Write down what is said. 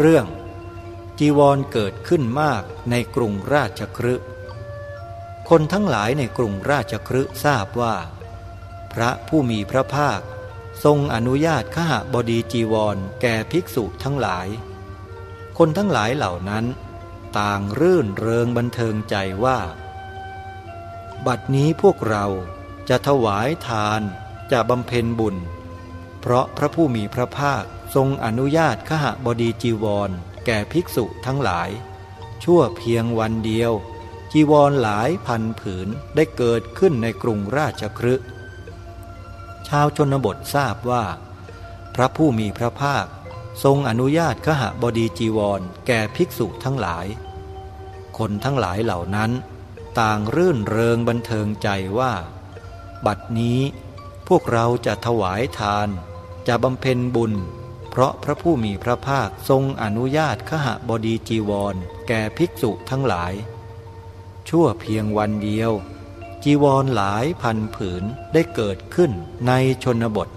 เรื่อง จีวรเกิดขึ้นมากในกรุงราชครึคนทั้งหลายในกรุงราชครึทราบว่า พระผู้มีพระภาค ทรงอนุญาตขหบดีจีวรแก่ภิกษุทั้งหลาย คนทั้งหลายเหล่านั้น ต่างรื่นเริงบันเทิงใจว่า บัดนี้พวกเราจะถวายทานจะบำเพ็ญบุญ เพราะพระผู้มีพระภาค ทรงอนุญาตขหบดีจีวร แก่ภิกษุทั้งหลาย ชั่วเพียงวันเดียว จีวรหลายพันผืนได้เกิดขึ้นในกรุงราชครึชาวชนบททราบว่า พระผู้มีพระภาค ทรงอนุญาตขหบดีจีวร แก่ภิกษุทั้งหลาย คนทั้งหลายเหล่านั้น ต่างรื่นเริงบันเทิงใจว่า บัดนี้พวกเราจะถวายทาน จะบำเพ็ญบุญ เพราะพระผู้มีพระภาคทรงอนุญาตขหบดีจีวร แก่ภิกษุทั้งหลาย ชั่วเพียงวันเดียว จีวรหลายพันผืนได้เกิดขึ้นในชนบท